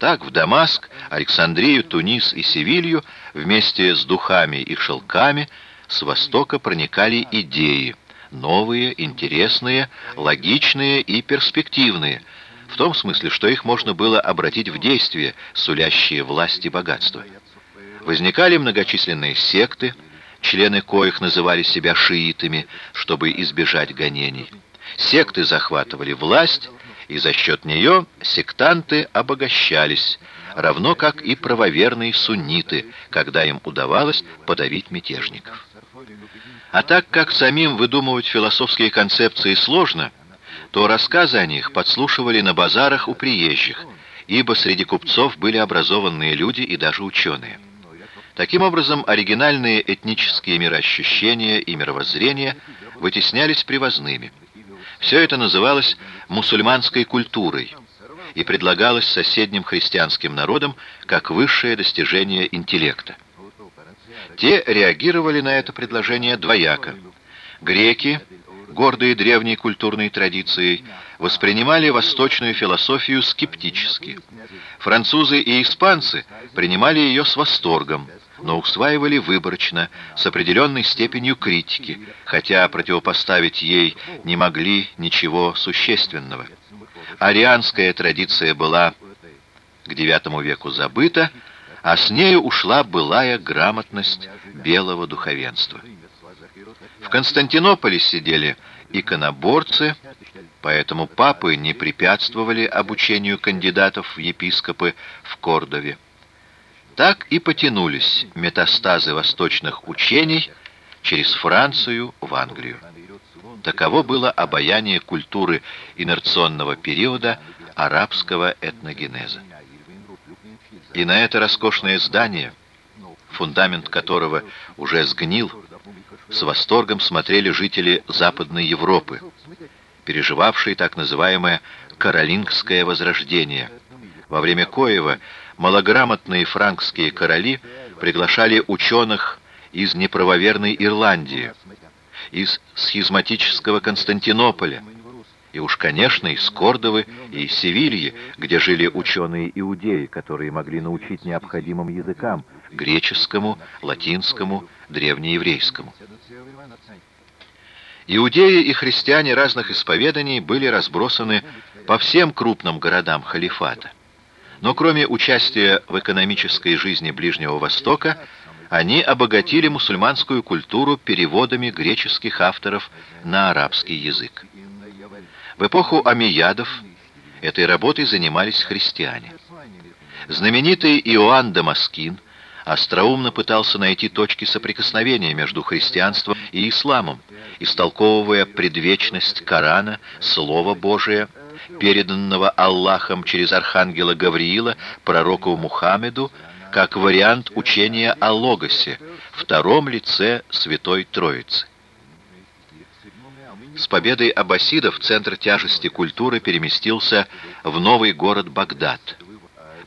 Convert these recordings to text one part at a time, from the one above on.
Так в Дамаск, Александрию, Тунис и Севилью вместе с духами и шелками с востока проникали идеи, новые, интересные, логичные и перспективные, в том смысле, что их можно было обратить в действие, сулящие власть и богатство. Возникали многочисленные секты, члены коих называли себя шиитами, чтобы избежать гонений. Секты захватывали власть, и за счет нее сектанты обогащались, равно как и правоверные сунниты, когда им удавалось подавить мятежников. А так как самим выдумывать философские концепции сложно, то рассказы о них подслушивали на базарах у приезжих, ибо среди купцов были образованные люди и даже ученые. Таким образом, оригинальные этнические мироощущения и мировоззрения вытеснялись привозными – все это называлось мусульманской культурой и предлагалось соседним христианским народам как высшее достижение интеллекта. Те реагировали на это предложение двояко. Греки, гордые древней культурной традицией, воспринимали восточную философию скептически. Французы и испанцы принимали ее с восторгом – но усваивали выборочно, с определенной степенью критики, хотя противопоставить ей не могли ничего существенного. Арианская традиция была к IX веку забыта, а с нею ушла былая грамотность белого духовенства. В Константинополе сидели иконоборцы, поэтому папы не препятствовали обучению кандидатов в епископы в Кордове. Так и потянулись метастазы восточных учений через Францию в Англию. Таково было обаяние культуры инерционного периода арабского этногенеза. И на это роскошное здание, фундамент которого уже сгнил, с восторгом смотрели жители Западной Европы, переживавшие так называемое «каролингское возрождение», во время коего малограмотные франкские короли приглашали ученых из неправоверной Ирландии, из схизматического Константинополя, и уж, конечно, из Кордовы и Севильи, где жили ученые-иудеи, которые могли научить необходимым языкам — греческому, латинскому, древнееврейскому. Иудеи и христиане разных исповеданий были разбросаны по всем крупным городам халифата. Но кроме участия в экономической жизни Ближнего Востока, они обогатили мусульманскую культуру переводами греческих авторов на арабский язык. В эпоху амиядов этой работой занимались христиане. Знаменитый Иоанн Дамаскин остроумно пытался найти точки соприкосновения между христианством и исламом, истолковывая предвечность Корана, Слово Божие – переданного Аллахом через архангела Гавриила пророку Мухаммеду, как вариант учения о Логосе, втором лице Святой Троицы. С победой аббасидов центр тяжести культуры переместился в новый город Багдад,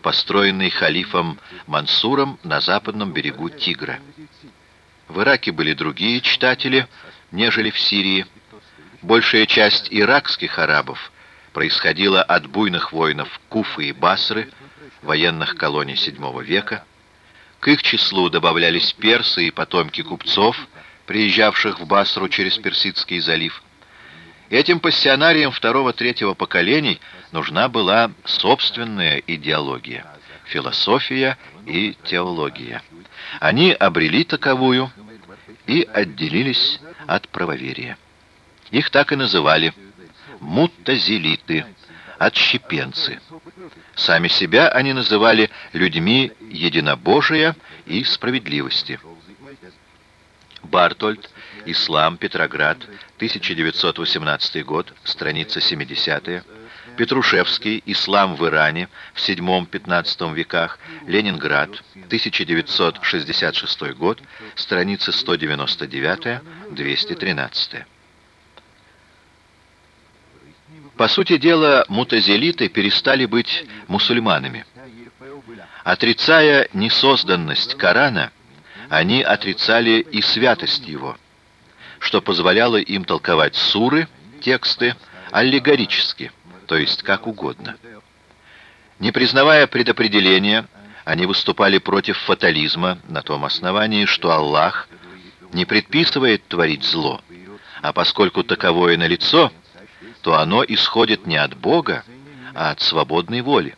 построенный халифом Мансуром на западном берегу Тигра. В Ираке были другие читатели, нежели в Сирии. Большая часть иракских арабов происходило от буйных воинов Куфы и Басры, военных колоний VII века. К их числу добавлялись персы и потомки купцов, приезжавших в Басру через Персидский залив. Этим пассионариям второго-третьего поколений нужна была собственная идеология, философия и теология. Они обрели таковую и отделились от правоверия. Их так и называли – муттазилиты, отщепенцы. Сами себя они называли людьми единобожия и справедливости. Бартольд, Ислам, Петроград, 1918 год, страница 70 Петрушевский, Ислам в Иране в VII-XV веках, Ленинград, 1966 год, страница 199-213. По сути дела, мутазилиты перестали быть мусульманами. Отрицая несозданность Корана, они отрицали и святость его, что позволяло им толковать суры, тексты, аллегорически, то есть как угодно. Не признавая предопределения, они выступали против фатализма на том основании, что Аллах не предписывает творить зло, а поскольку таковое налицо, то оно исходит не от Бога, а от свободной воли.